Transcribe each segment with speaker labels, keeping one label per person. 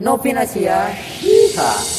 Speaker 1: Novin Asia. Yeehaw.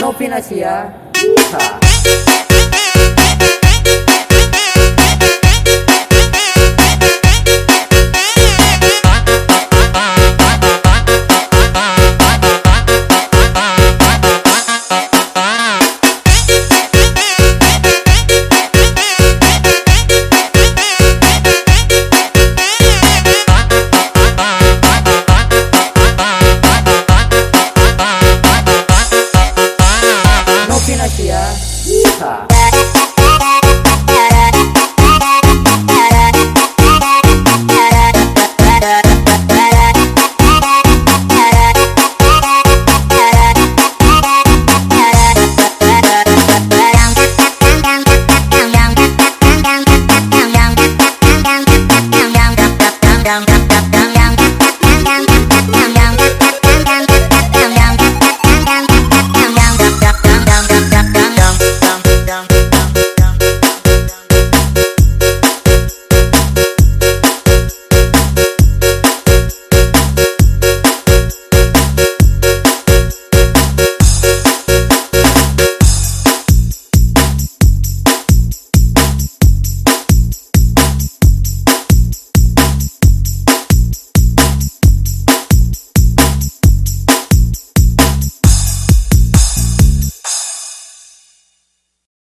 Speaker 1: Não financia. Eh? Ah. Uhum. hackear. Yeehaw!